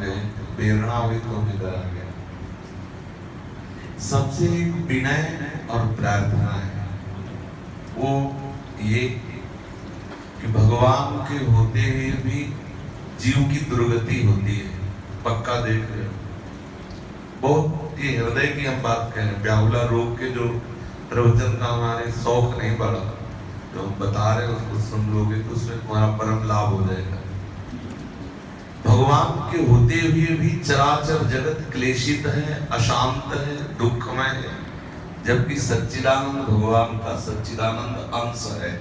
गए तो प्रेरणा हुई तो इधर आ गए सबसे एक विनय और प्रार्थना है, वो ये कि भगवान के होते हुए भी जीव की दुर्गति होती है, पक्का देख रहे हो। बहुत ये हृदय की हम बात कह रहे हैं, ब्याहुला रोग के जो प्रवचन का हमारे शौक नहीं बढ़ा, जो हम बता रहे हैं, उसको सुन लोगे तो उसमें तुम्हारा परम लाभ हो जाएगा। भगवान के होते हुए भी चराचर जगत क्लेशित है, अशांत है, दुखमय है, जबकि सच्चिदानंद भगवान का सच्चिदानंद अंश है।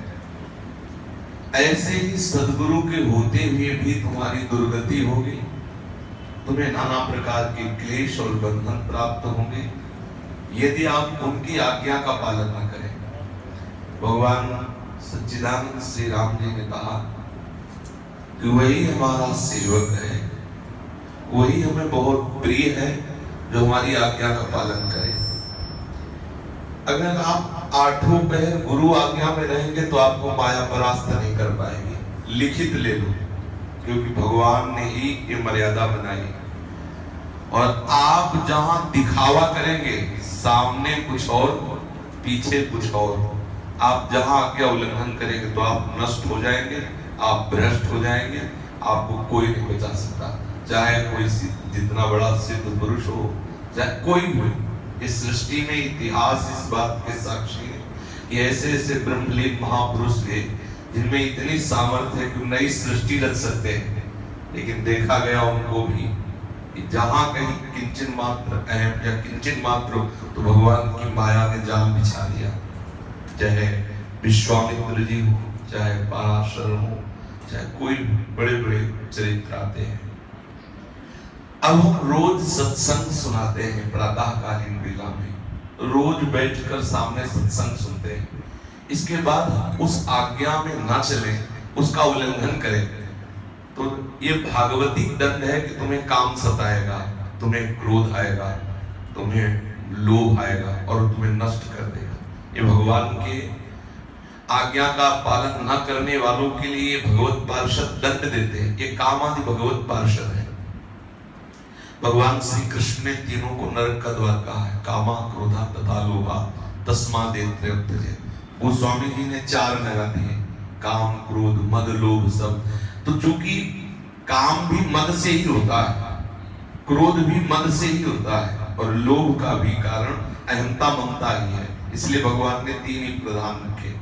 ऐसे ही सदगुरु के होते हुए भी तुम्हारी दुर्गति होगी, तुम्हें नाना प्रकार के क्लेश और बंधन प्राप्त होंगे, यदि आप उनकी आज्ञा का पालन न करें। भगवान सच्चिदानंद श्री राम जी ने कहा कि वही हमारा सेवक है। वही हमें बहुत प्रिय है, जो हमारी आज्ञा का पालन करे। अगर आप आठों पहर गुरु आज्ञा में रहेंगे तो आपको माया परास्त नहीं कर पाएँगे। लिखित ले लो, क्योंकि भगवान ने ही ये मर्यादा बनाई। और आप जहाँ दिखावा करेंगे, सामने कुछ और, पीछे कुछ और। आप जहाँ आज्ञा उल्लंघन करेंगे तो आप नष्ट हो जाएँगे। आप भ्रष्ट हो जाएँगे, आपको कोई नहीं बचा सकता। चाहे कोई जितना बड़ा सिद्ध पुरुष हो, चाहे कोई हो, इस सृष्टि में इतिहास इस बात के साक्षी है कि ऐसे ऐसे ब्रह्मलीन महापुरुष थे, जिनमें इतनी सामर्थ्य है कि नई सृष्टि रच सकते हैं। लेकिन देखा गया उनको भी कि जहाँ कहीं किंचन मात्र अहम या किंचन मात्र तो भगवान की माया ने जाल बिछा दिया। चाहे विश्वामित्र जी हो, चाहे पराशर हो चाहे कोई बड़े बड़े चरित्र आते हैं। अब हम रोज सत्संग सुनाते हैं प्रातःकालीन वेला में। रोज बैठकर सामने सत्संग सुनते हैं। इसके बाद उस आज्ञा में ना चले, उसका उल्लंघन करें। तो ये भागवती दंड है कि तुम्हें काम सताएगा, तुम्हें क्रोध आएगा, तुम्हें लोभ आएगा और तुम्हें नष्ट कर देगा। ये भगवान के आज्ञा का पालन न करने वालों के लिए भगवत पार्षद दंड देते हैं। ये काम आदि भगवत पार्षद है। भगवान श्री कृष्ण ने तीनों को नरक का द्वार कहा है। कामा क्रोधा तथा लोभा, तस्मा दे गोस्वामी जी ने चार नगा दिए। काम, क्रोध, मद, लोभ सब। तो चूँकि काम भी मद से ही होता है, क्रोध भी मद से ही होता है, और लोभ का भी कारण अहंता ममता ही है। इसलिए भगवान ने तीन ही प्रधान रखे।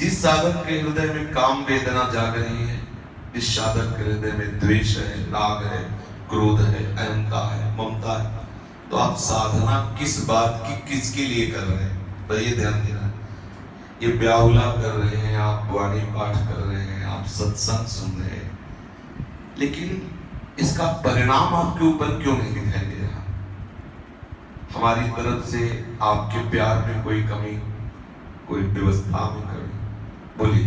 जिस साधक के हृदय में काम वेदना जाग रही है, इस साधक के हृदय में द्वेष है, राग है, क्रोध है अहंता है, ममता है। तो आप साधना किस बात की किसके लिए कर रहे हैं? तो ये ध्यान देना ये ब्याहुला कर रहे हैं, आप वाणी पाठ कर रहे हैं, आप सत्संग सुन रहे हैं। लेकिन इसका परिणाम आपके ऊपर क्यों नहीं दिखाई दे रहा? हमारी तरफ़ से आपके प्यार में कोई कमी, कोई व्यवस्था में कमी बोलिए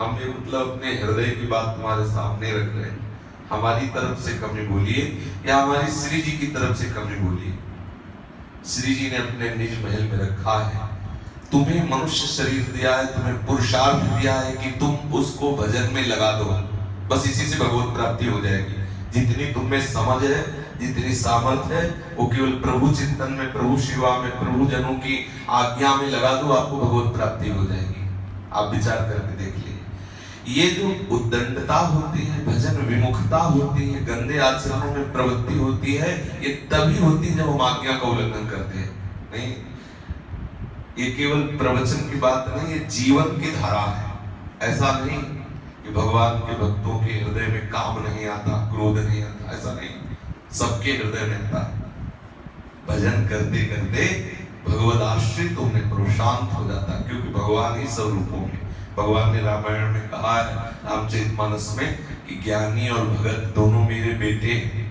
हम ये मतलब अपने हृदय की बात तुम्हारे सामने रख रहे हैं। हमारी तरफ़ से कमी बोलिए, या हमारी श्री जी की तरफ़ से कमी बोलिए। श्री जी ने अपने निज महल में रखा है। तुम्हें मनुष्य शरीर दिया है, तुम्हें पुरुषार्थ दिया है कि तुम उसको भजन में लगा दो। बस इसी से भगवत प्राप्ति हो जाएगी। जितनी तुम में समझ है, जितनी सामर्थ्य है, वो केवल प्रभु चिंतन में, प्रभु शिवा में, प्रभु जनों की आज्ञा में लगा दो, आपको भगवत प्राप्ति हो जाएगी। आप विचार करके देख लीजिए ये जो उद्दंडता होती है, भजन विमुखता होती है, गंदे आचरणों में प्रवृत्ति होती है, ये तभी होती है जब हम आज्ञा का उल्लंघन करते हैं। नहीं, ये केवल प्रवचन की बात नहीं, ये जीवन की धारा है। ऐसा नहीं कि भगवान के भक्तों के हृदय में काम नहीं आता, क्रोध नहीं आता, ऐसा नहीं। सबके हृदय में आता। भजन करते करते भगवत आश्रित होने पर शांत हो जाता है, क्योंकि भगवान ही स्वरूपों में। भगवान ने रामायण में कहा है, रामचरित मानस में, कि ज्ञानी और भगत दोनों मेरे बेटे हैं।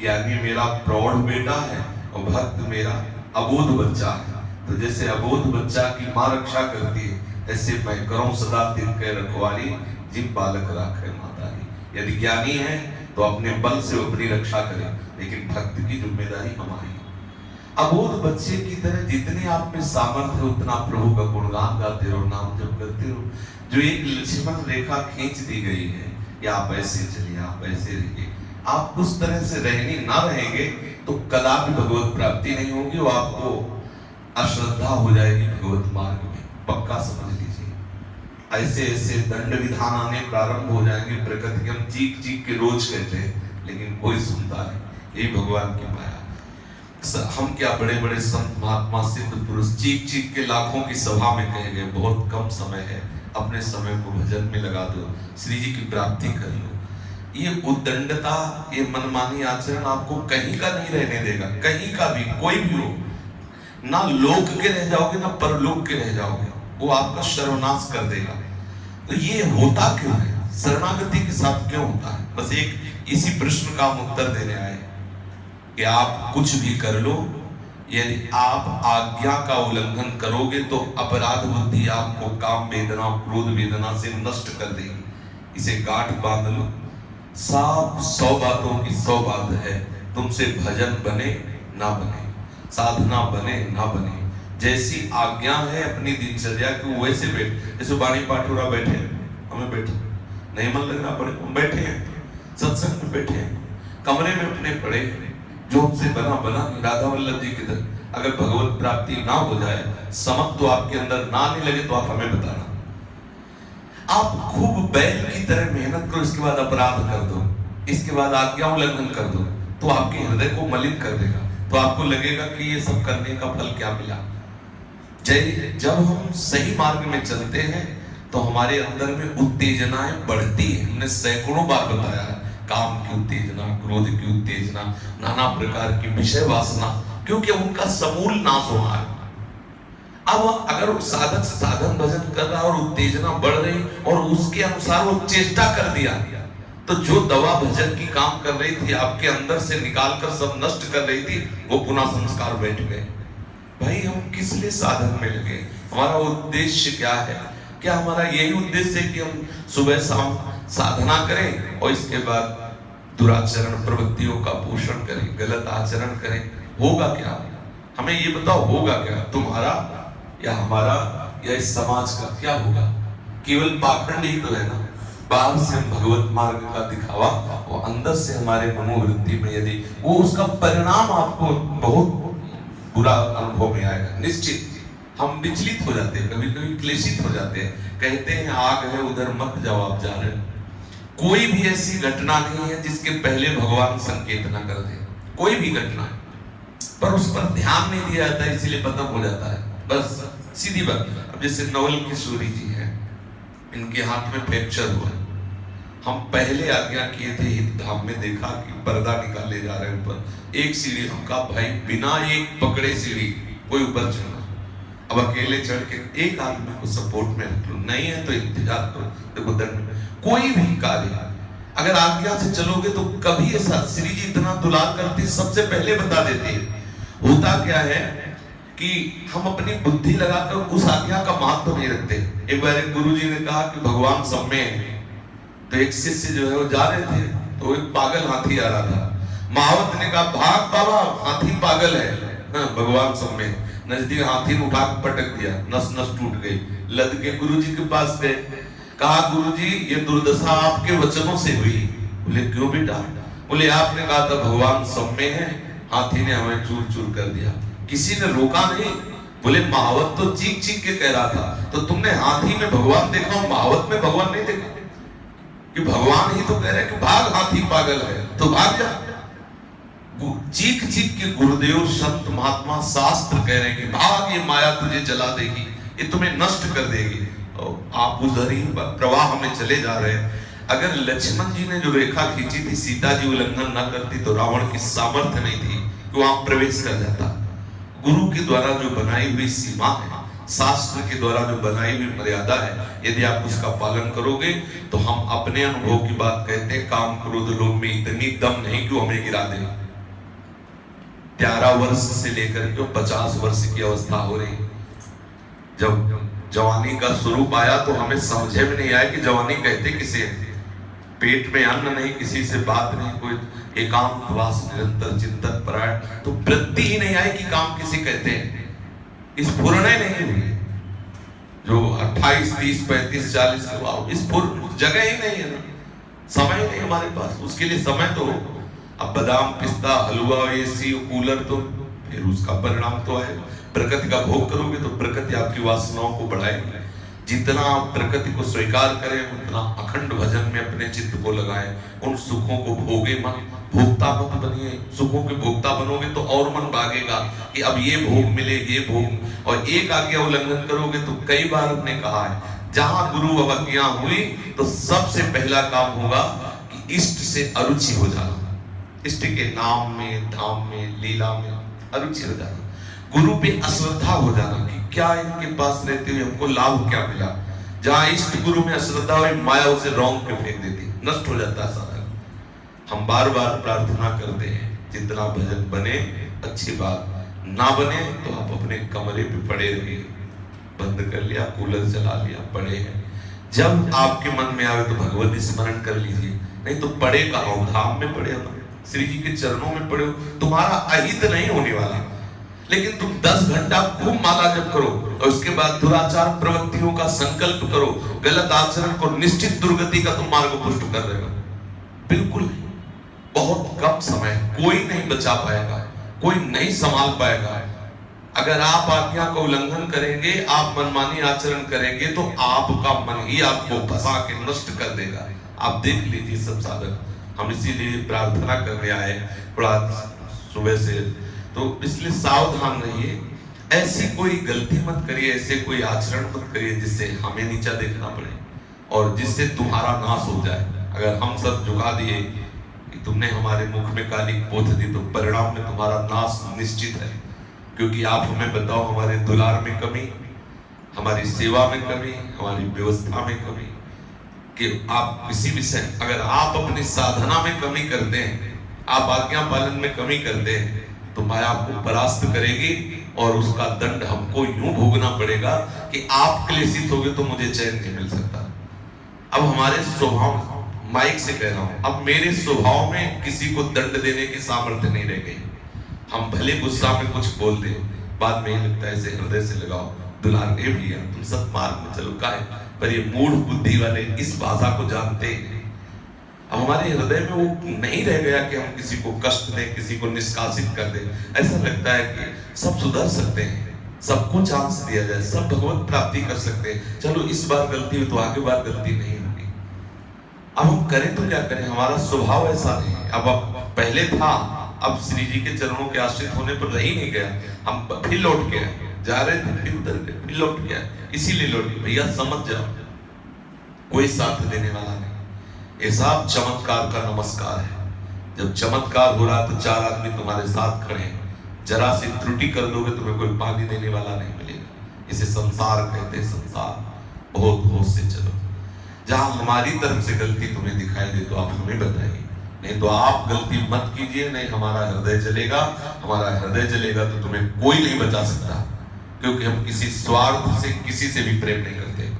ज्ञानी मेरा प्रौढ़ बेटा है और भक्त मेरा अबोध बच्चा है। तो जैसे अबोध बच्चा की माँ रक्षा करती है, ऐसे मैं करो सदा दिन के रखवाली जिन बालक राखे माता की यदि ज्ञानी है तो अपने बल से अपनी रक्षा करें, लेकिन भक्त की ज़िम्मेदारी हमारी अबोध बच्चे की तरह जितने आप में सामर्थ्य उतना प्रभु का गुणगान गाते रहो, नाम जब करते रहो। जो एक लक्ष्मण रेखा खींच दी गई है या आप ऐसे चलिए, आप ऐसे रहिए। आप उस तरह से रहनी ना रहेंगे तो कदा भी भगवत प्राप्ति नहीं होगी वो आपको अश्रद्धा हो जाएगी भगवत मार्ग में। पक्का समझ लीजिए। ऐसे ऐसे दंड विधान आने प्रारंभ हो जाएँगे, प्रकृति हम चीख चीख के रोज कहते हैं, लेकिन कोई सुनता नहीं। यही भगवान की माया। हम क्या बड़े बड़े संत महात्मा, सिद्ध पुरुष चीख चीख के लाखों की सभा में कहे गए, बहुत कम समय है, अपने समय को भजन में लगा दो, श्री जी की प्राप्ति कर लो। ये उद्दंडता, ये मनमानी आचरण आपको कहीं का नहीं रहने देगा, कहीं का भी, कोई भी हो। ना लोक के रह जाओगे, ना परलोक के रह जाओगे, वो आपका सर्वनाश कर देगा। तो ये होता क्यों है? शरणागति के साथ क्यों होता है? बस एक इसी प्रश्न का हम उत्तर देने आए कि आप कुछ भी कर लो, यदि आप आज्ञा का उल्लंघन करोगे तो अपराध बुद्धि आपको काम वेदना, क्रोध वेदना से नष्ट कर देगी। इसे गांठ बाँध लो। साफ़ सौ बातों की सौ बात है। तुमसे भजन बने, ना बने। साधना बने, ना बने। जैसी आज्ञा है अपनी दिनचर्या की, वैसे बैठ। जैसे बाणी पाठोरा बैठे हमें बैठे। नहीं मन लग रहा पड़े, हम बैठे हैं। सत्संग में बैठे हैं। कमरे में अपने पड़े जो हमसे बना बना राधा वल्लभ जी की अगर भगवत प्राप्ति ना हो जाए समक तो आपके अंदर ना नहीं लगे तो आप हमें बताना। आप खूब बैल की तरह मेहनत करो, इसके बाद अपराध कर दो। इसके बाद आज्ञा उल्लंघन कर दो तो आपके हृदय को मलिन कर देगा। तो आपको लगेगा कि ये सब करने का फल क्या मिला। जय, जब हम सही मार्ग में चलते हैं तो हमारे अंदर में उत्तेजनाएँ बढ़ती है। हमने सैकड़ों बार बताया है। काम की उत्तेजना क्रोध की उत्तेजना नाना प्रकार की विषय वासना, क्योंकि उनका समूल नाश होना है। अब अगर साधक साधन भजन कर रहा और उत्तेजना बढ़ रही और उसके अनुसार वो चेष्टा कर दिया तो जो दवा भजन की काम कर रही थी, आपके अंदर से निकाल कर सब नष्ट कर रही थी, वो पुनः संस्कार बैठ गए। भाई, हम किस लिए साधन में लगे? हमारा उद्देश्य क्या है? क्या हमारा यही उद्देश्य है कि हम सुबह शाम साधना करें और इसके बाद दुराचरण प्रवृत्तियों का पोषण करें, गलत आचरण करें। होगा क्या? हमें ये बताओ, होगा क्या? तुम्हारा या हमारा या इस समाज का क्या होगा? केवल पाखंड ही तो है ना बाहर से हम भगवत मार्ग का दिखावा वो अंदर से हमारे मनोवृत्ति में यदि वो उसका परिणाम आपको बहुत बुरा अनुभव में आएगा। निश्चित। हम विचलित हो जाते हैं कभी कभी क्लेशित हो जाते हैं। कहते हैं, आग है, उधर मत जाओ, आप जा रहे कोई भी ऐसी घटना नहीं है जिसके पहले भगवान संकेत ना कर दे। कोई भी घटना। पर उस पर ध्यान नहीं दिया जाता, इसीलिए खत्म हो जाता है। बस, सीधी बात। अब जैसे नवल किशोरी जी हैं, इनके हाथ में फ्रैक्चर हुआ। हम पहले आज्ञा किए थे हित धाम में देखा कि पर्दा निकाले जा रहे ऊपर। एक सीढ़ी हम कहा भाई बिना एक पकड़े सीढ़ी, कोई ऊपर चढ़ना अब अकेले चढ़ के एक आदमी को सपोर्ट में रख लो। नहीं है तो इंतज़ार करो। देखो, दंड। कोई भी कार्य। अगर आज्ञा से चलोगे तो कभी ऐसा श्री जी इतना दुलार करती सबसे पहले बता देते। होता क्या है कि हम अपनी बुद्धि लगाकर उस आज्ञा का महत्व तो नहीं रखते। एक बार एक गुरु जी ने कहा कि भगवान सब में तो एक शिष्य जो है वो जा रहे थे तो एक पागल हाथी आ रहा था। महावत ने कहा भाग बाबा हाथी पागल है। हाँ, भगवान सब में। नज़दीक हाथी ने उठा पटक दिया। नस नस टूट गई। लद के गुरु जी के पास गए। कहा गुरु जी ये दुर्दशा आपके वचनों से हुई। बोले, क्यों बेटा? बोले, आपने कहा था भगवान सब में है, हाथी ने हमें चूर चूर कर दिया। किसी ने रोका नहीं? बोले महावत तो चीख चीख के कह रहा था। तो तुमने हाथी में भगवान देखा महावत में भगवान नहीं देखा? कि भगवान ही तो कह रहे कि भाग, हाथी पागल है तो भाग जा। चीख चीख के गुरुदेव, संत महात्मा शास्त्र कह रहे हैं कि, भाग, ये माया तुझे जला देगी, ये तुम्हें नष्ट कर देगी। तो आप उधर ही प्रवाह में चले जा रहे हैं। अगर लक्ष्मण जी ने जो रेखा खींची थी, सीता जी उल्लंघन ना करती तो रावण की सामर्थ्य नहीं थी कि वहाँ प्रवेश कर जाता। गुरु के द्वारा जो बनाई हुई सीमा है, शास्त्र के द्वारा जो बनाई हुई मर्यादा है, यदि आप उसका पालन करोगे तो हम अपने अनुभव की बात कहते हैं, काम क्रोध लोग में इतनी दम नहीं क्यों हमें गिरा दे। ग्यारह वर्ष से लेकर के पचास वर्ष की अवस्था हो रही। जब जवानी का स्वरूप आया तो हमें समझे में नहीं आया कि जवानी कहते किसे पेट में अन्न नहीं, किसी से बात नहीं, कोई एकांतवास निरंतर चिंतन, परायण। तो वृत्ति ही नहीं आई कि काम किसी कहते हैं। इस पूर्ण नहीं हुई। जो 28 30 35 40 के इस जगह ही नहीं है ना। समय नहीं हमारे पास। उसके लिए समय तो अब बादाम, पिस्ता, हलवा, एसी, कूलर तो फिर उसका परिणाम तो आएगा। प्रकृति का भोग करोगे तो प्रकृति आपकी वासनाओं को बढ़ाएगी। जितना आप प्रकृति को स्वीकार करें, उतना अखंड भजन में अपने चित्त को लगाएँ। उन सुखों को भोगे मन। भोक्ता मत बनिए। सुखों के भोक्ता बनोगे तो और मन भागेगा कि अब ये भोग मिले, ये भोग। और एक आज्ञा उल्लंघन करोगे तो कई बार हमने कहा है, जहाँ गुरु अवज्ञा हुई तो सबसे पहला काम होगा कि इष्ट से अरुचि हो जाना। इष्ट के नाम में, धाम में, लीला में अरुचि हो जाना। गुरु पे अश्रद्धा हो जाना कि क्या इनके पास रहते हुए हमको लाभ क्या मिला? जहाँ इष्ट गुरु में अश्रद्धा हुई, माया उसे रोंग के फेंक देती, नष्ट हो जाता सारा। हम बार बार प्रार्थना करते हैं, जितना भजन बने, अच्छी बात। ना बने तो आप अपने कमरे पे पड़े रहिए। बंद कर लिया, कूलर चला लिया, पड़े हैं। जब आपके मन में आवे तो भगवत स्मरण कर लीजिए। नहीं तो पड़े कहा धाम में पड़े हो श्री जी के चरणों में पड़े हो? तुम्हारा अहित नहीं होने वाला। लेकिन तुम दस घंटा खूब माला जप करो और उसके बाद दुराचार प्रवृत्तियों का संकल्प करो। गलत आचरण को निश्चित दुर्गति का तुम मार्ग पुष्ट कर रहे हो। बिल्कुल बहुत कम समय कोई नहीं बचा पाएगा। कोई नहीं संभाल पाएगा। अगर आप आज्ञा का उल्लंघन करेंगे, आप मनमानी आचरण करेंगे तो आपका मन ही आपको फंसा के नष्ट कर देगा। आप देख लीजिए सब साधक। हम इसीलिए प्रार्थना करने आए थोड़ा सुबह से तो इसलिए सावधान रहिए। ऐसी कोई गलती मत करिए, ऐसे कोई आचरण मत करिए जिससे हमें नीचा देखना पड़े और जिससे तुम्हारा नाश हो जाए। अगर हम सब झुका दिए कि तुमने हमारे मुख में काली पोथ दी तो परिणाम में तुम्हारा नाश निश्चित है। क्योंकि आप हमें बताओ, हमारे दुलार में कमी, हमारी सेवा में कमी, हमारी व्यवस्था में कमी, कि आप किसी विषय अगर आप अपनी साधना में कमी करते हैं, आप आज्ञा पालन में कमी करते हैं तो माया आपको परास्त करेगी और उसका दंड हमको यूँ भोगना पड़ेगा कि आप क्लेशित हो तो मुझे चैन नहीं मिल सकता। अब हमारे स्वभाव, माइक से कह रहा हूँ, अब मेरे स्वभाव में किसी को दंड देने की सामर्थ्य नहीं रह गई। हम भले गुस्सा में कुछ बोल दे, बाद में लगता है ऐसे हृदय से लगाओ। दुलार ए भैया तुम सब मार्ग में चलो। का है पर ये मूढ़ बुद्धि वाले इस भाषा को जानते हैं अब हमारे हृदय में वो नहीं रह गया कि हम किसी को कष्ट दें, किसी को निष्कासित कर दें। ऐसा लगता है कि सब सुधर सकते हैं सबको चांस दिया जाए, सब भगवत प्राप्ति कर सकते हैं। चलो, इस बार गलती हुई तो आगे बार गलती नहीं होगी। अब हम करें तो क्या करें? हमारा स्वभाव ऐसा नहीं अब अब पहले था, अब श्री जी के चरणों के आश्रित होने पर रही नहीं गया। हम फिर लौट के जा रहे थे, फिर उधर गए, फिर लौट गया इसीलिए लौट गए। भैया, समझ जाओ, कोई साथ देने वाला नहीं। ये चमत्कार का नमस्कार है। जब चमत्कार हो रहा तो चार आदमी तुम्हारे साथ खड़े हैं। जरा सी त्रुटि कर दोगे तुम्हें कोई पानी देने वाला नहीं मिलेगा। इसे संसार कहते हैं संसार। बहुत होश से चलो। जहाँ हमारी तरफ़ से गलती तुम्हें दिखाई दे तो आप हमें बताइए। नहीं तो आप गलती मत कीजिए, नहीं हमारा हृदय जलेगा। हमारा हृदय जलेगा तो तुम्हें कोई नहीं बचा सकता। क्योंकि हम किसी स्वार्थ से किसी से भी प्रेम नहीं करते।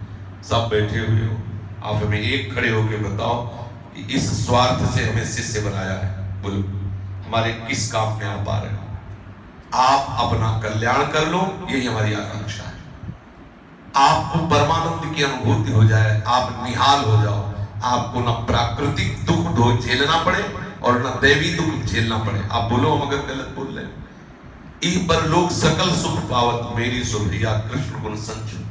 सब बैठे हुए हो। आप हमें एक खड़े होकर बताओ कि इस स्वार्थ से हमें शिष्य बनाया है। बोलो, हमारे किस काम में आप आ रहे हो? आप अपना कल्याण कर लो, यही हमारी आकांक्षा है। आपको परमानंद की अनुभूति हो जाए, आप निहाल हो जाओ। आपको ना प्राकृतिक दुख झेलना पड़े और ना दैवी दुख झेलना पड़े। आप बोलो, हम अगर गलत बोल रहे ई पर लोग सकल सुख पावत, मेरी सुभिया कृष्ण गुण संचु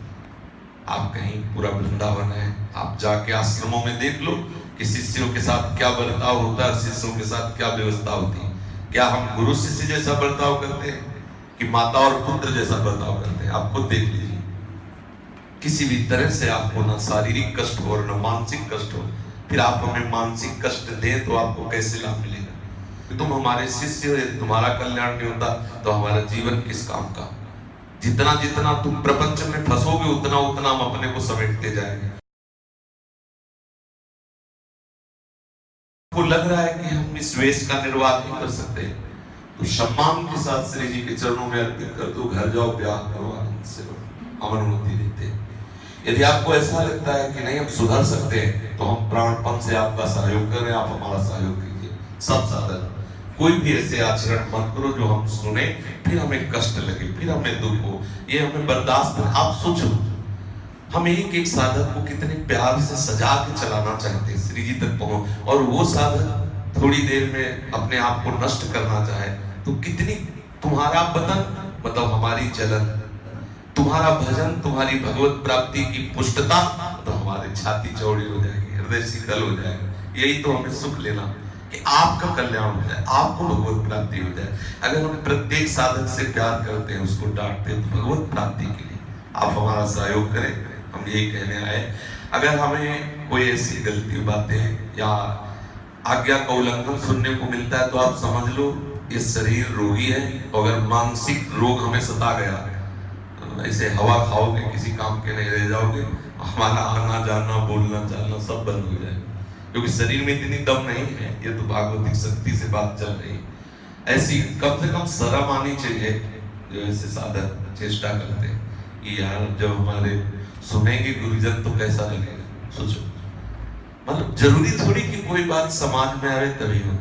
आप कहीं पूरा वृंदावन है, आप जाके आश्रमों में देख लो कि शिष्यों के साथ क्या बर्ताव होता है शिष्यों के साथ क्या व्यवस्था होती है। क्या हम गुरु शिष्य जैसा बर्ताव करते हैं कि माता और पुत्र जैसा बर्ताव करते हैं? आप खुद देख लीजिए। किसी भी तरह से आपको ना शारीरिक कष्ट हो और ना मानसिक कष्ट हो, फिर आप हमें मानसिक कष्ट दें तो आपको कैसे लाभ मिलेगा? तुम हमारे शिष्य हो, तुम्हारा कल्याण नहीं होता तो हमारा जीवन किस काम का? जितना जितना तुम प्रपंच में फंसोगे, उतना उतना हम अपने को समेटते जाएँगे। को लग रहा है कि हम इस वेश का निर्वाह नहीं कर सकते? तो सम्मान के साथ श्री जी के चरणों में अर्पित कर दो, घर जाओ, ब्याह करो, आनंद से अमन उन्नति देते। यदि आपको ऐसा लगता है कि नहीं, हम सुधर सकते हैं तो हम प्राणपन से आपका सहयोग करें, आप हमारा सहयोग कीजिए। सब साधन। कोई भी ऐसे आचरण मत करो जो हम सुने, फिर हमें कष्ट लगे, फिर हमें दुख हो। ये हमें बर्दाश्त आप सोचो, हम एक एक साधक को कितने प्यार से सजा के चलाना चाहते हैं श्री जी तक पहुँच। और वो साधक थोड़ी देर में अपने आप को नष्ट करना चाहे तो कितनी तुम्हारा बदन मतलब हमारी जलन, तुम्हारा भजन, तुम्हारी भगवत प्राप्ति की पुष्टता तो हमारी छाती चौड़ी हो जाएगी, हृदय शीतल हो जाएगा। यही तो हमें सुख लेना। कि आपका कल्याण हो जाए, आपको भगवत प्राप्ति हो जाए। अगर हम प्रत्येक साधक से प्यार करते हैं, उसको डांटते हैं तो भगवत प्राप्ति के लिए आप हमारा सहयोग करें। हम यही कहने आए, अगर हमें कोई ऐसी गलती बातें या आज्ञा का उल्लंघन सुनने को मिलता है तो आप समझ लो, ये शरीर रोगी है अगर मानसिक रोग हमें सता गया ऐसे हवा खाओगे, किसी काम के नहीं रह जाओगे, हमारा आना जाना बोलना चालना सब बंद हो जाएगा। क्योंकि शरीर में इतनी दम नहीं है, ये तो भागवतिक शक्ति से बात चल रही ऐसी कम से कम शर्म आनी चाहिए, जो ऐसे साधक चेष्टा करते हैं, कि यार जब हमारे सुनेंगे गुरुजन तो कैसा लगेगा? सोचो। मतलब ज़रूरी थोड़ी कि कोई बात समाज में आवे तभी हो।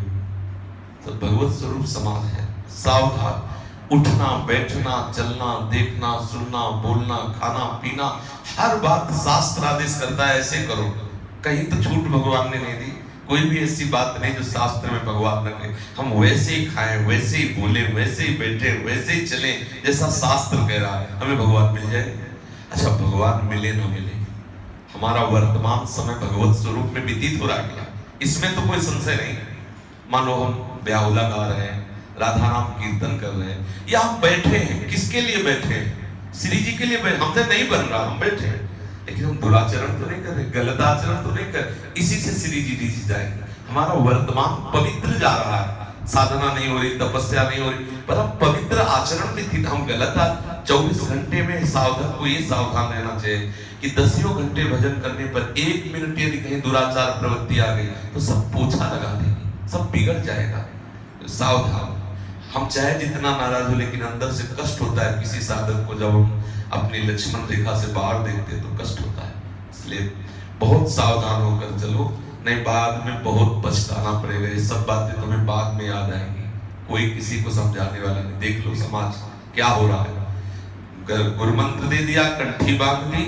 तो भगवत स्वरूप समाज है। सावधान। उठना, बैठना, चलना, देखना, सुनना, बोलना, खाना, पीना, हर बात शास्त्र आदेश करता है, ऐसे करो। कहीं तो छूट भगवान ने नहीं दी। कोई भी ऐसी बात नहीं जो शास्त्र में भगवान ने कहे। हम वैसे ही खाएँ, वैसे ही बोले, वैसे ही बैठे, वैसे ही चले, जैसा शास्त्र कह रहा है। हमें भगवान मिल जाए अच्छा भगवान मिले ना मिले। हमारा वर्तमान समय भगवत स्वरूप में व्यतीत हो रहा है इसमें तो कोई संशय नहीं। मानो हम ब्याहुला गा रहे हैं, राधा नाम कीर्तन कर रहे हैं। या हम बैठे हैं? किसके लिए बैठे हैं? श्री जी के लिए हमसे नहीं बन रहा, हम बैठे हैं। लेकिन हम दुराचरण तो नहीं कर रहे, गलत आचरण तो नहीं कर इसी से श्री जी जी जाएँगे। हमारा वर्तमान पवित्र जा रहा है। साधना नहीं हो रही, तपस्या नहीं हो रही, पर हम पवित्र आचरण भी थी हम गलत था चौबीस घंटे में सावधान को ये सावधान रहना चाहिए कि दसियों घंटे भजन करने पर एक मिनट यदि कहीं दुराचार प्रवृत्ति आ गई तो सब पोछा लगा देगी। सब बिगड़ जाएगा। सावधान। हम चाहे जितना नाराज़ हो, लेकिन अंदर से कष्ट होता है किसी साधक को जब हम अपनी लक्ष्मण रेखा से बाहर देखते तो कष्ट होता है। इसलिए बहुत सावधान होकर चलो, नहीं बाद में बहुत पछताना पड़ेगा। ये सब बातें तुम्हें बाद में याद आएँगी। कोई किसी को समझाने वाला नहीं। देख लो समाज, क्या हो रहा है। गुरु मंत्र दे दिया, कंठी बाँध ली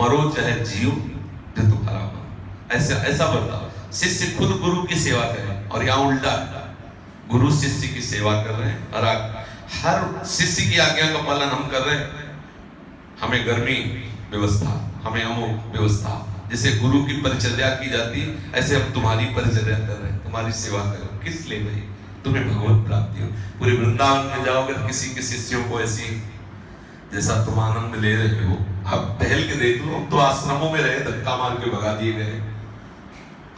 मरो चाहे जियो जो तुम्हारा मन ऐसा ऐसा बताओ। शिष्य खुद गुरु की सेवा करे और यहाँ उल्टा गुरु शिष्य की सेवा कर रहे हैं। और हर शिष्य की आज्ञा का पालन हम कर रहे हैं। हमें गर्मी व्यवस्था, हमें अमुक व्यवस्था, जैसे गुरु की परिचर्या की जाती, ऐसे हम तुम्हारी परिचर्या कर रहे हैं, तुम्हारी सेवा कर रहे किस लिए भाई? तुम्हें भगवत प्राप्ति हो। पूरे वृंदावन में जाओगे किसी के शिष्यों को ऐसी, जैसा तुम आनंद ले रहे हो, आप टहल के देख लो तो आश्रमों में रहे, धक्का मार के भगा दिए गए।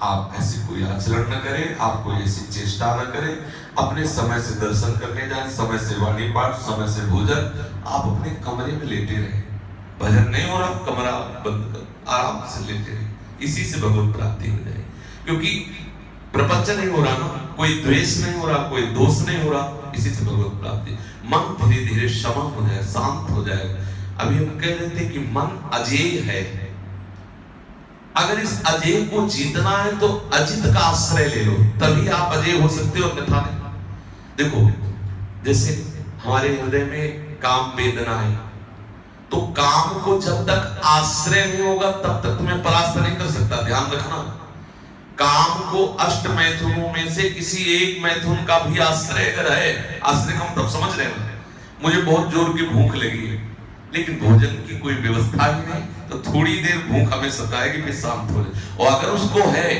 आप ऐसे कोई आचरण न करें, आप कोई ऐसी चेष्टा न करें, अपने समय से दर्शन करने जाए, समय से वाणी पाठ, समय से भोजन, आप अपने कमरे में लेटे रहे। भजन नहीं हो रहा, कमरा बंद कर, आराम से लेते रहे इसी से भगवत प्राप्ति हो जाए। क्योंकि प्रपंच नहीं हो रहा ना, कोई द्वेष नहीं हो रहा, कोई दोष नहीं हो रहा, इसी से भगवत प्राप्ति। मन धीरे धीरे शमन हो जाए, शांत हो जाए। अभी हम कह रहे थे कि मन अजेय है। अगर इस अजय को जीतना है तो अजित का आश्रय ले लो, तभी आप अजय हो सकते हो, अन्यथा नहीं। देखो, जैसे हमारे हृदय में काम वेदना है तो काम को जब तक आश्रय नहीं होगा, तब तक तुम्हें परास्त नहीं कर सकता। ध्यान रखना। काम को अष्ट मैथुनों में से किसी एक मैथुन का भी आश्रय अगर है, आश्रय हम तब समझ रहे हैं। मुझे बहुत ज़ोर की भूख लगी है, लेकिन भोजन की कोई व्यवस्था ही नहीं। तो थोड़ी देर भूख हमें सताएगी, फिर शांत हो जाए। और अगर उसको है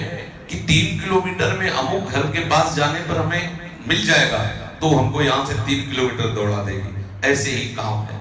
कि तीन किलोमीटर में अमुक घर के पास जाने पर हमें मिल जाएगा तो हमको यहाँ से तीन किलोमीटर दौड़ा देगी। ऐसे ही काम है।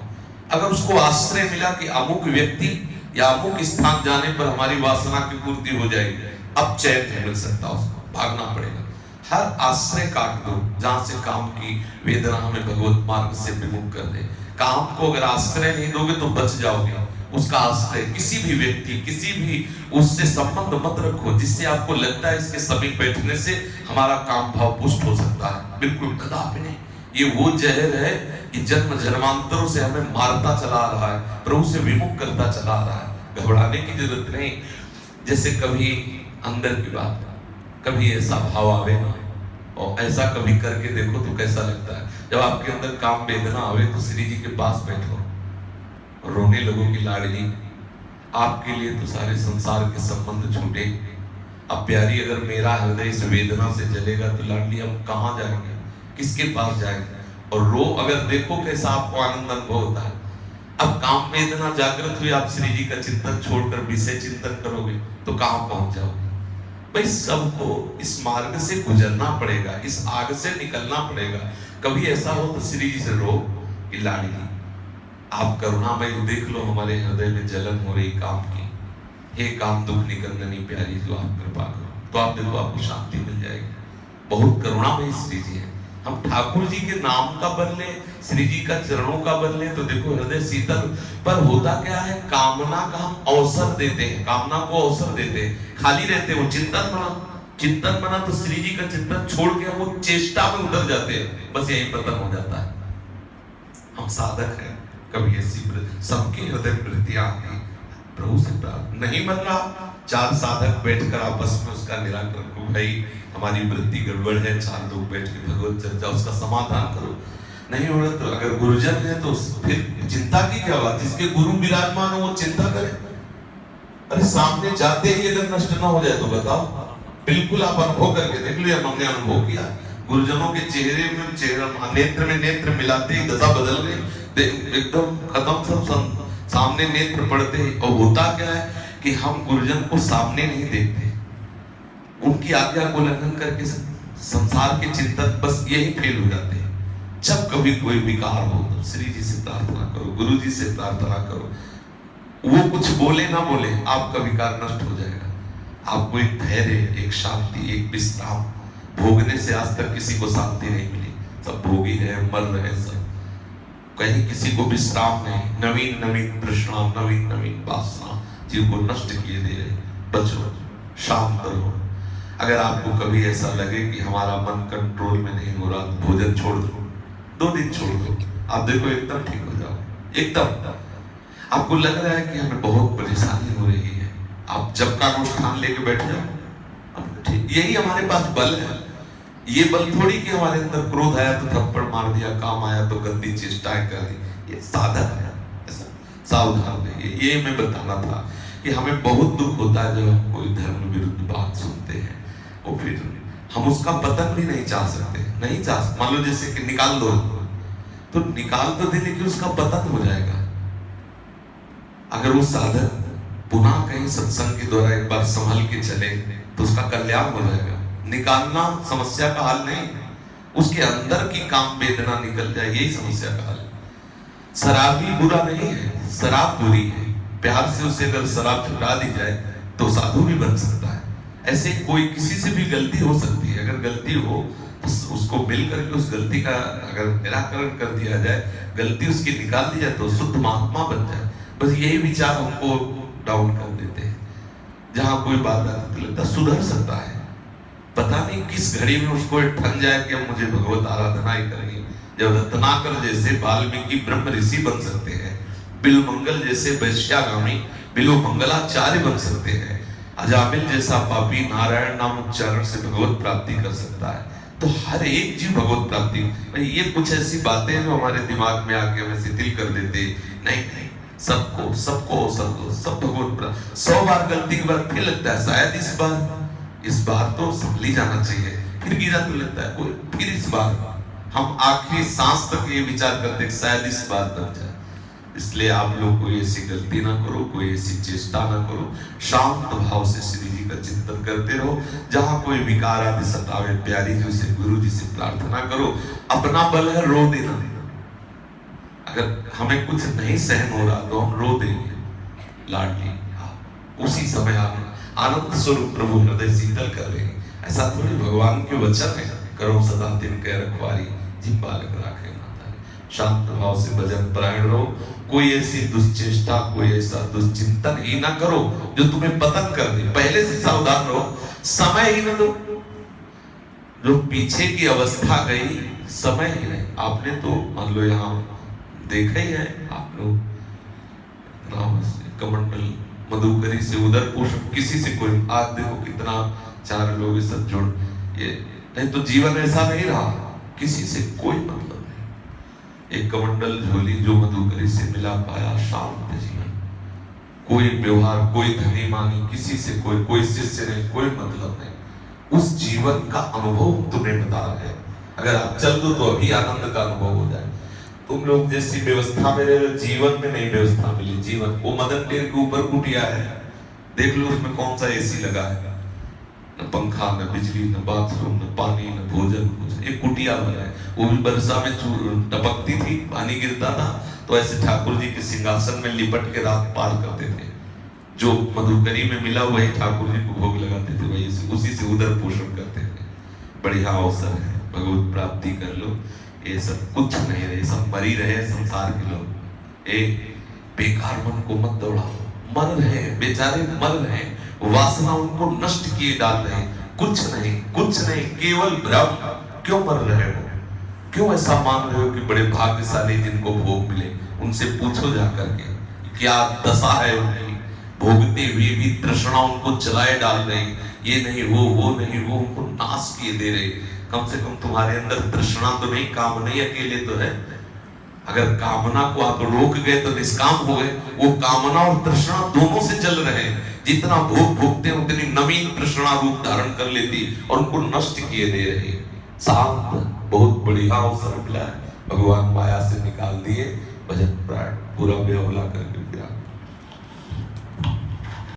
अगर उसको आश्रय मिला कि अमुक व्यक्ति या अमुक स्थान जाने पर हमारी वासना की पूर्ति हो जाएगी, अब चैन नहीं मिल सकता उसको, भागना पड़ेगा। हर आश्रय काट दो, जहाँ से काम की वेदना हमें भगवत मार्ग से विमुख कर दे। काम को अगर आश्रय नहीं दोगे तो बच जाओगे। उसका आश्रय किसी भी व्यक्ति, किसी भी उससे संबंध मत रखो, जिससे आपको लगता है इसके समीप बैठने से हमारा काम भाव पुष्ट हो सकता है। बिल्कुल कदापि नहीं। ये वो जहर है कि जन्म जन्मांतरों से हमें मारता चला रहा है, प्रभु से विमुख करता चला रहा है। घबराने की ज़रूरत नहीं। जैसे कभी अंदर की बात, कभी ऐसा भाव आवे ना, और ऐसा कभी करके देखो तो कैसा लगता है। जब आपके अंदर काम वेदना आवे तो श्री जी के पास बैठो। रोने लगो की लाडली आपके लिए तो सारे संसार के संबंध छूटे। अब प्यारी अगर मेरा हृदय इस वेदना से जलेगा तो लाडली हम कहाँ जाएँगे? किसके पास जाएँगे और रो अगर देखो कैसा आपको आनंद अनुभव होता है। अब काम वेदना जागृत हुई आप श्री जी का चिंतन छोड़कर, विषय चिंतन करोगे तो कहाँ पहुँच जाओगे? भाई सबको इस मार्ग से गुजरना पड़ेगा, इस आग से निकलना पड़ेगा। कभी ऐसा हो तो श्री जी से रो कि लाडली आप करुणामय देख लो, हमारे हृदय में जलन हो रही काम की। हे काम, दुख निकंदनी प्यारी, जो आप कृपा करो तो आप देखो आपको शांति मिल जाएगी। बहुत करुणा में श्री जी है। हम ठाकुर जी के नाम का बदले, श्री जी का चरणों का बदले तो देखो हृदय शीतल। पर होता क्या है? कामना का हम अवसर देते हैं। कामना को अवसर देते हैं। खाली रहते वो चिंतन बना चिंतन बना तो श्री जी का चिंतन छोड़ के वो चेष्टा में उतर जाते हैं। बस यही पतन हो जाता है। हम साधक हैं। कभी ऐसी सबके हृदय वृत्तियाँ आती प्रभु से प्राप्त नहीं बन रहा चार साधक बैठकर आपस में उसका निराकरण करो। भाई, हमारी वृत्ति गड़बड़ है। चार लोग बैठ के भगवत चर्चा, उसका समाधान करो। नहीं हो रहा तो अगर गुरुजन है तो फिर चिंता की क्या बात? जिसके गुरु विराजमान हो, वो चिंता करे। अरे, सामने जाते ही अगर नष्ट ना हो जाए तो बताओ। बिल्कुल आप अनुभव करके देख लो हमने अनुभव किया। गुरुजनों के चेहरे में, चेहरा नेत्र में नेत्र मिलाते ही दशा बदल गई। एकदम खत्म सब सामने नेत्र पड़ते और होता क्या है कि हम गुरुजन को सामने नहीं देखते। उनकी आज्ञा को उल्लंघन करके संसार के चिंतन बस यही फेल हो जाते हैं। जब कभी कोई विकार हो तो श्री जी से प्रार्थना करो, गुरु जी से प्रार्थना करो। वो कुछ बोले ना बोले, आपका विकार नष्ट हो जाएगा। आपको एक धैर्य, एक शांति, एक विश्राम। भोगने से आज तक किसी को शांति नहीं मिली। सब भोगी है, मर रहे सब। कहीं किसी को विश्राम नहीं। नवीन नवीन तृष्णा नवीन नवीन वासना जिनको नष्ट किए दे बचो, शांत रहो। अगर आपको कभी ऐसा लगे कि हमारा मन कंट्रोल में नहीं हो रहा, भोजन छोड़ दो। दो दिन छोड़ दो। आप देखो, एकदम ठीक हो जाओ। एकदम। आपको लग रहा है कि हमें बहुत परेशानी हो रही है। आप जब का अनुष्ठान लेके बैठ जाओ यही हमारे पास बल है। ये बल थोड़ी कि हमारे अंदर क्रोध आया तो थप्पड़ मार दिया, काम आया तो गंदी चेष्टाएँ कर दी। ये साधन है सावधान है ये मैं बताना था कि हमें बहुत दुख होता है जब हम कोई धर्म विरुद्ध बात सुनते हैं। और फिर हम उसका पतन भी नहीं चाह सकते, नहीं चाह सकते। मान लो जैसे कि निकाल दो। तो निकाल तो दे, लेकिन उसका पतन हो जाएगा। अगर वो साधन पुनः कहीं सत्संग के द्वारा एक बार संभल के चले तो उसका कल्याण हो जाएगा। निकालना समस्या का हल नहीं। उसके अंदर की काम वेदना निकल जाए, यही समस्या का हल। शराबी बुरा नहीं है, शराब बुरी है। प्यार से उसे अगर शराब छुटा दी जाए तो साधु भी बन सकता है। ऐसे कोई किसी से भी गलती हो सकती है। अगर गलती हो तो उसको मिल करके उस गलती का अगर निराकरण कर दिया जाए, गलती उसकी निकाल दी जाए तो शुद्ध महात्मा बन जाए। बस यही विचार हमको डाउन कर देते हैं। जहाँ कोई बात तो लगता सुधर सकता है। पता नहीं किस घड़ी में उसको ठन जाए कि मुझे भगवत आराधना ही करनी जब रत्नाकर जैसे वाल्मीकि ब्रह्म ऋषि बन सकते हैं बिल मंगल जैसे वैश्यागामी बिलो मंगलाचार्य बन सकते हैं, अजामिल जैसा पापी नारायण नाम उच्चारण से भगवत प्राप्ति कर सकता है। तो हर एक जीव भगवत प्राप्ति। ये कुछ ऐसी बातें जो हमारे दिमाग में आके हमें शिथिल कर देते नहीं नहीं, सबको सबको सबको सब भगवत सौ बार गलती के बाद फिर लगता है, शायद इस बार इस बार तो संभली जाना चाहिए। फिर गिरा तो लगता है, कोई, फिर इस बार हम आखिरी सांस तक ये विचार करते शायद इस बार बन जाए। इसलिए आप लोग कोई ऐसी गलती ना करो, कोई ऐसी चेष्टा ना करो। शांत भाव से श्री जी का चिंतन करते रहो। जहाँ कोई विकार आदि सतावे, प्यारी जी से गुरु जी से प्रार्थना करो, अपना बल है, रो देना। अगर हमें कुछ नहीं सहन हो रहा तो हम रो देंगे। लाडली उसी समय आप आनंद स्वरूप प्रभु हृदय शीतल कर रहे ऐसा थोड़ी भगवान के वचन है। करो सदा दिन कह रखवारी, जी बालक राखे शांत भाव से भजन परायण रहो। कोई ऐसी दुश्चेष्टा कोई ऐसा दुश्चिंतन ही ना करो जो तुम्हें पतन कर दे। पहले से सावधान रहो। समय ही न दो। जो पीछे की अवस्था गई, समय ही नहीं। आपने तो मान लो यहाँ देखा ही है। आप लोग कमंडल मधुकरी से उधर पोषण किसी से कोई आज देखो कितना चार लोग सब जुड़। ये, नहीं तो जीवन ऐसा नहीं रहा, किसी से कोई मतलब नहीं। एक कमंडल झोली जो मधुकरी से मिला पाया शांत जीवन। कोई व्यवहार, कोई धनी मानी, किसी से कोई कोई शिष्य नहीं, कोई मतलब नहीं। उस जीवन का अनुभव तुम्हें बता रहे अगर आप चल दो तो अभी आनंद का अनुभव हो जाए। तुम लोग जैसी व्यवस्था में रहे जीवन में नहीं व्यवस्था मिली, जीवन। वो मदन टेर के ऊपर कुटिया है। देख लो उसमें कौन सा एसी लगा है। न पंखा, न बिजली, न बाथरूम, न पानी, न भोजन, कुछ। एक कुटिया बना है। वो भी बरसा में टपकती थी, पानी गिरता था तो ऐसे ठाकुर जी के सिंहासन में लिपट के रात पार करते थे। जो मधुकरी में मिला, वही ठाकुर जी को भोग लगाते थे। वही उसी से उधर पोषण करते थे। बढ़िया अवसर है। भगवत प्राप्ति कर लो। ये सब कुछ नहीं रहे सब मरी रहे संसार के लोग। ए, बेकार मन को मत दौड़ाओ। मर रहे बेचारे मर रहे वासना उनको नष्ट किए डाल रहे कुछ नहीं कुछ नहीं, केवल भ्रम। क्यों मर रहे हो? क्यों ऐसा मान रहे हो कि बड़े भाग्यशाली जिनको भोग मिले, उनसे पूछो जा करके क्या दशा है उनकी? भोगते हुए भी तृष्णा उनको चलाए डाल रही ये नहीं, वो वो नहीं, वो उनको नाश किए दे रहे कम से कम तुम्हारे अंदर तृष्णा तो नहीं काम नहीं अकेले तो है। अगर कामना को आप रोक गए तो निष्काम हो गए। वो कामना और तृष्णा दोनों से चल रहे हैं। जितना भोग भोगते हैं, उतनी नवीन तृष्णा रूप धारण कर लेती और उनको नष्ट किए दे रहे शांत बहुत बढ़िया अवसर मिला है। भगवान माया से निकाल दिए, भजन प्राण, पूरा बेहला करके विराम।